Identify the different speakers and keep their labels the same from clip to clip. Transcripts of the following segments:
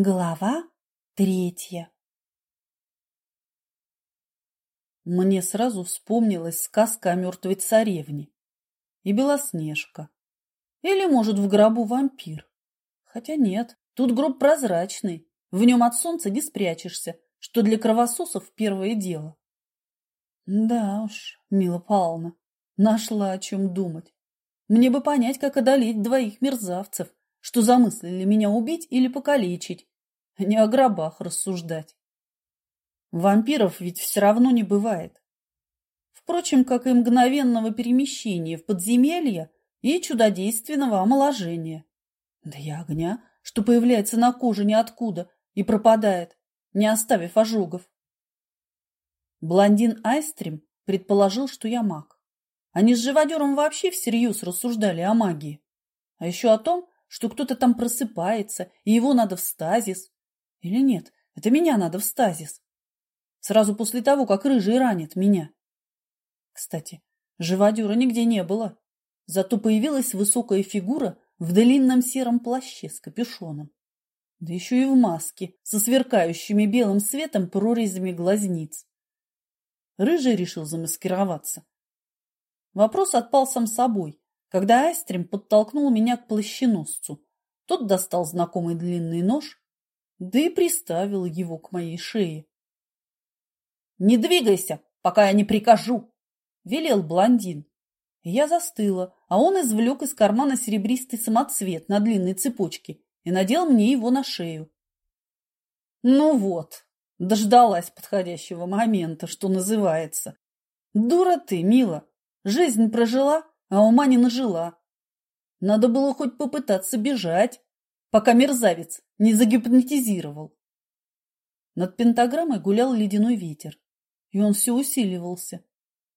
Speaker 1: Глава третья Мне сразу вспомнилась сказка о мертвой царевне и Белоснежка. Или, может, в гробу вампир. Хотя нет, тут гроб прозрачный, в нем от солнца не спрячешься, что для кровососов первое дело. Да уж, Мила Павловна, нашла о чем думать. Мне бы понять, как одолеть двоих мерзавцев, что замыслили меня убить или покалечить, а не о гробах рассуждать. Вампиров ведь все равно не бывает. Впрочем, как и мгновенного перемещения в подземелье и чудодейственного омоложения. Да и огня, что появляется на коже ниоткуда и пропадает, не оставив ожогов. Блондин Айстрим предположил, что я маг. Они с живодером вообще всерьез рассуждали о магии. А еще о том, что кто-то там просыпается, и его надо в стазис. Или нет, это меня надо в стазис. Сразу после того, как рыжий ранит меня. Кстати, живодера нигде не было. Зато появилась высокая фигура в длинном сером плаще с капюшоном. Да еще и в маске, со сверкающими белым светом прорезями глазниц. Рыжий решил замаскироваться. Вопрос отпал сам собой, когда Айстрим подтолкнул меня к плащеносцу. Тот достал знакомый длинный нож, да и приставил его к моей шее. «Не двигайся, пока я не прикажу!» – велел блондин. Я застыла, а он извлек из кармана серебристый самоцвет на длинной цепочке и надел мне его на шею. Ну вот, дождалась подходящего момента, что называется. Дура ты, мила, жизнь прожила, а ума не нажила. Надо было хоть попытаться бежать, пока мерзавец не загипнотизировал. Над пентаграммой гулял ледяной ветер, и он все усиливался.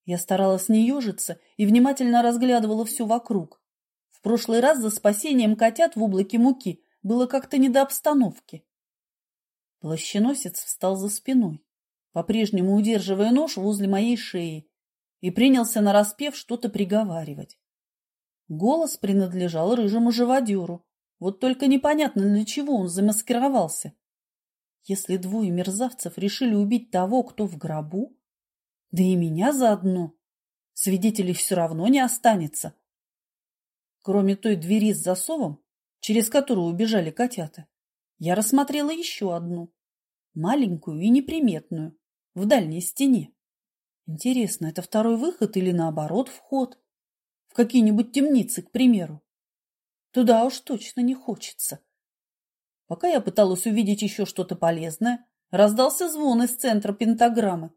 Speaker 1: Я старалась не ежиться и внимательно разглядывала все вокруг. В прошлый раз за спасением котят в облаке муки было как-то не до обстановки. Плащеносец встал за спиной, по-прежнему удерживая нож возле моей шеи, и принялся нараспев что-то приговаривать. Голос принадлежал рыжему живодеру, вот только непонятно, для чего он замаскировался. Если двое мерзавцев решили убить того, кто в гробу, да и меня заодно, свидетелей все равно не останется. Кроме той двери с засовом, через которую убежали котята, я рассмотрела еще одну, маленькую и неприметную, в дальней стене. Интересно, это второй выход или наоборот вход? В какие-нибудь темницы, к примеру. Туда уж точно не хочется. Пока я пыталась увидеть еще что-то полезное, раздался звон из центра пентаграммы.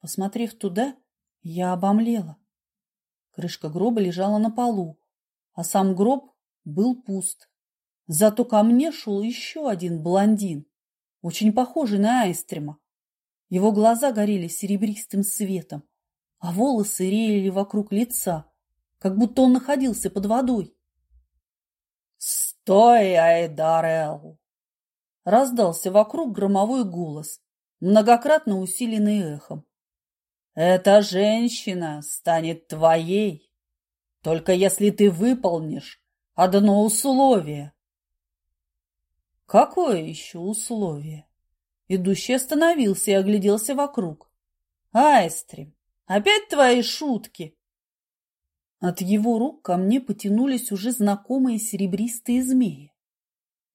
Speaker 1: Посмотрев туда, я обомлела. Крышка гроба лежала на полу, а сам гроб был пуст. Зато ко мне шел еще один блондин, очень похожий на Айстрима. Его глаза горели серебристым светом, а волосы реяли вокруг лица, как будто он находился под водой. «Стой, Айдарел!» Раздался вокруг громовой голос, многократно усиленный эхом. «Эта женщина станет твоей, только если ты выполнишь одно условие». «Какое еще условие?» Идущий остановился и огляделся вокруг. «Айстрим, опять твои шутки?» От его рук ко мне потянулись уже знакомые серебристые змеи.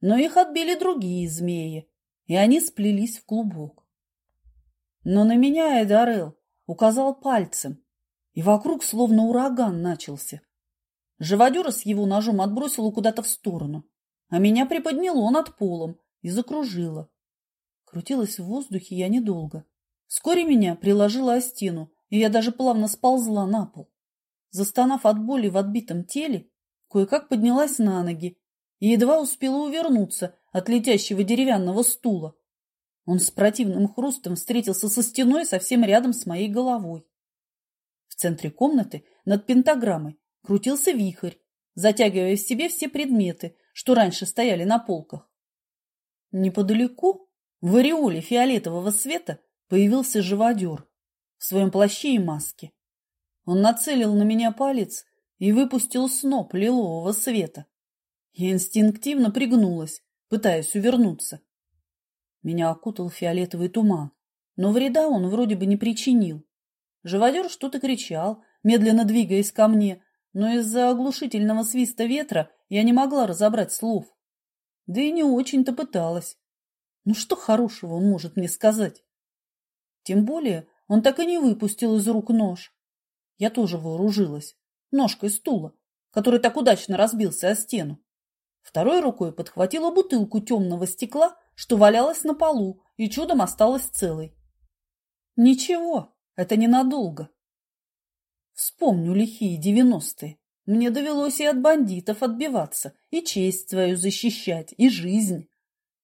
Speaker 1: Но их отбили другие змеи, и они сплелись в клубок. Но на меня Эдарел указал пальцем, и вокруг словно ураган начался. Живодера с его ножом отбросило куда-то в сторону, а меня приподняло над полом и закружило. Крутилась в воздухе я недолго. Вскоре меня приложило о стену, и я даже плавно сползла на пол. Застонав от боли в отбитом теле, кое-как поднялась на ноги и едва успела увернуться от летящего деревянного стула. Он с противным хрустом встретился со стеной совсем рядом с моей головой. В центре комнаты над пентаграммой крутился вихрь, затягивая в себе все предметы, что раньше стояли на полках. Неподалеку в ореоле фиолетового света появился живодер в своем плаще и маске. Он нацелил на меня палец и выпустил сноп лилового света. Я инстинктивно пригнулась, пытаясь увернуться. Меня окутал фиолетовый туман, но вреда он вроде бы не причинил. Живодер что-то кричал, медленно двигаясь ко мне, но из-за оглушительного свиста ветра я не могла разобрать слов. Да и не очень-то пыталась. Ну что хорошего он может мне сказать? Тем более он так и не выпустил из рук нож. Я тоже вооружилась. Ножкой стула, который так удачно разбился о стену. Второй рукой подхватила бутылку темного стекла, что валялась на полу и чудом осталась целой. Ничего, это ненадолго. Вспомню лихие девяностые. Мне довелось и от бандитов отбиваться, и честь свою защищать, и жизнь.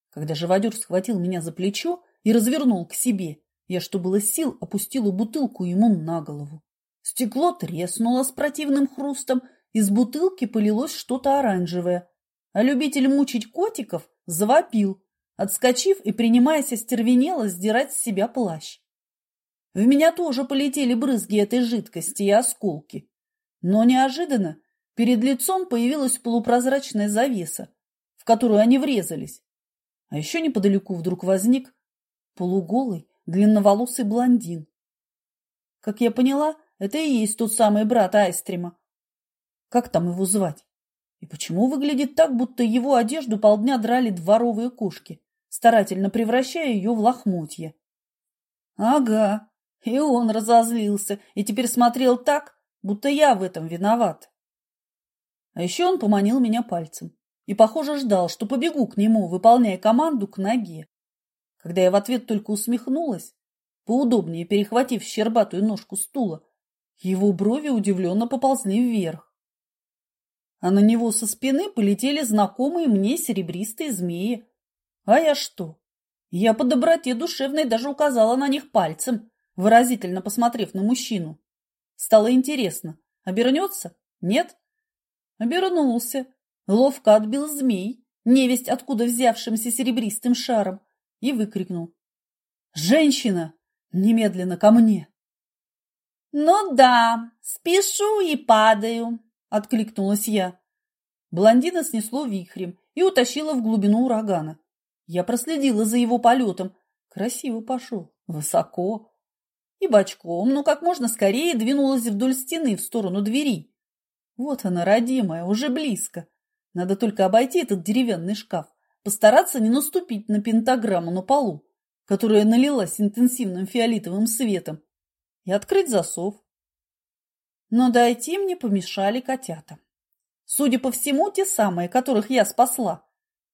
Speaker 1: Когда живодер схватил меня за плечо и развернул к себе, я, что было сил, опустила бутылку ему на голову. Стекло треснуло с противным хрустом, из бутылки полилось что-то оранжевое, а любитель мучить котиков завопил, отскочив и принимаясь остервенело сдирать с себя плащ. В меня тоже полетели брызги этой жидкости и осколки. Но неожиданно перед лицом появилась полупрозрачная завеса, в которую они врезались. А еще неподалеку вдруг возник полуголый, длинноволосый блондин. Как я поняла, это и есть тот самый брат Айстрима. Как там его звать? И почему выглядит так, будто его одежду полдня драли дворовые кошки, старательно превращая ее в лохмотья? Ага, и он разозлился и теперь смотрел так, будто я в этом виноват. А еще он поманил меня пальцем и, похоже, ждал, что побегу к нему, выполняя команду к ноге. Когда я в ответ только усмехнулась, поудобнее перехватив щербатую ножку стула, его брови удивленно поползли вверх. А на него со спины полетели знакомые мне серебристые змеи. А я что? Я по доброте душевной даже указала на них пальцем, выразительно посмотрев на мужчину. Стало интересно, обернется? Нет? Обернулся, ловко отбил змей, невесть откуда взявшимся серебристым шаром, и выкрикнул. «Женщина! Немедленно ко мне!»
Speaker 2: «Ну да, спешу и падаю», — откликнулась я.
Speaker 1: Блондина снесло вихрем и утащило в глубину урагана. Я проследила за его полетом. Красиво пошел, высоко и бочком, ну как можно скорее двинулась вдоль стены в сторону двери. Вот она, родимая, уже близко. Надо только обойти этот деревянный шкаф, постараться не наступить на пентаграмму на полу, которая налилась интенсивным фиолетовым светом, и открыть засов. Но дойти мне помешали котята. Судя по всему, те самые, которых я спасла.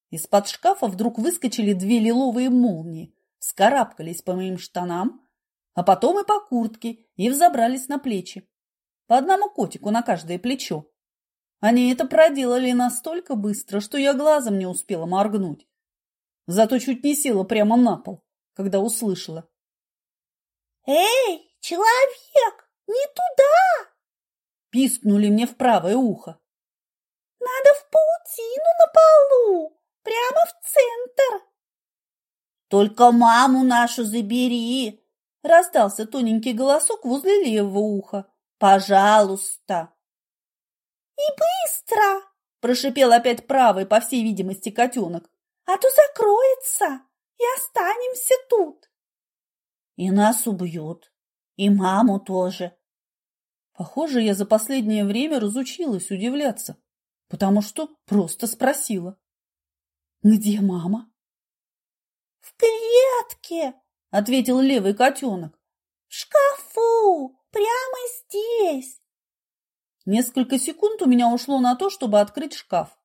Speaker 1: Из-под шкафа вдруг выскочили две лиловые молнии, вскарабкались по моим штанам, а потом и по куртке, и взобрались на плечи. По одному котику на каждое плечо. Они это проделали настолько быстро, что я глазом не успела моргнуть. Зато чуть не села прямо на пол, когда услышала.
Speaker 2: «Эй, человек, не туда!»
Speaker 1: Пискнули мне в правое ухо.
Speaker 2: «Надо в паутину на полу, прямо в центр!» «Только маму нашу забери!» Раздался тоненький голосок возле левого уха. «Пожалуйста!» «И быстро!» – прошипел опять правый, по всей видимости, котенок. «А то закроется, и останемся тут!» «И нас убьют, и маму тоже!»
Speaker 1: Похоже, я за последнее время разучилась удивляться, потому что просто спросила. «Где мама?»
Speaker 2: «В клетке!»
Speaker 1: — ответил левый котенок.
Speaker 2: «В шкафу! Прямо здесь!»
Speaker 1: Несколько секунд у меня ушло на то, чтобы открыть шкаф.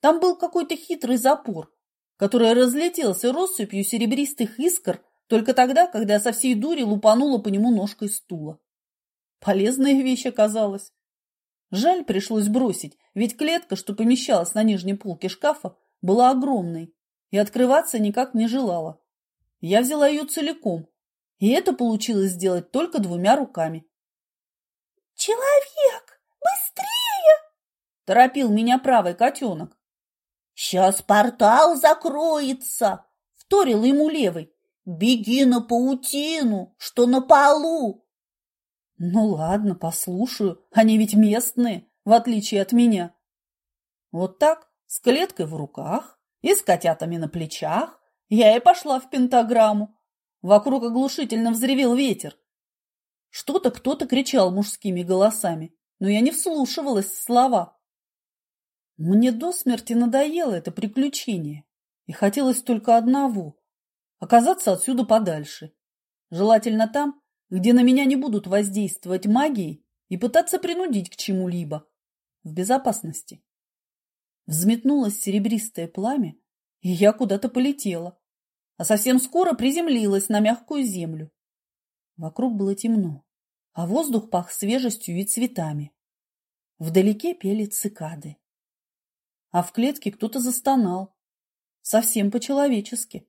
Speaker 1: Там был какой-то хитрый запор, который разлетелся россыпью серебристых искр только тогда, когда со всей дури лупанула по нему ножкой стула. Полезная вещь оказалась. Жаль пришлось бросить, ведь клетка, что помещалась на нижней полке шкафа, была огромной и открываться никак не желала. Я взяла ее целиком, и это получилось сделать только двумя руками.
Speaker 2: «Человек, быстрее!»
Speaker 1: – торопил меня правый котенок.
Speaker 2: «Сейчас портал закроется!» – вторил ему левый. «Беги на паутину, что на полу!»
Speaker 1: «Ну ладно, послушаю, они ведь местные, в отличие от меня». Вот так, с клеткой в руках, И с котятами на плечах я и пошла в пентаграмму. Вокруг оглушительно взревел ветер. Что-то кто-то кричал мужскими голосами, но я не вслушивалась в слова. Мне до смерти надоело это приключение, и хотелось только одного – оказаться отсюда подальше. Желательно там, где на меня не будут воздействовать магией и пытаться принудить к чему-либо. В безопасности. Взметнулось серебристое пламя, и я куда-то полетела, а совсем скоро приземлилась на мягкую землю. Вокруг было темно, а воздух пах свежестью и цветами. Вдалеке пели цикады. А в клетке кто-то застонал. Совсем по-человечески.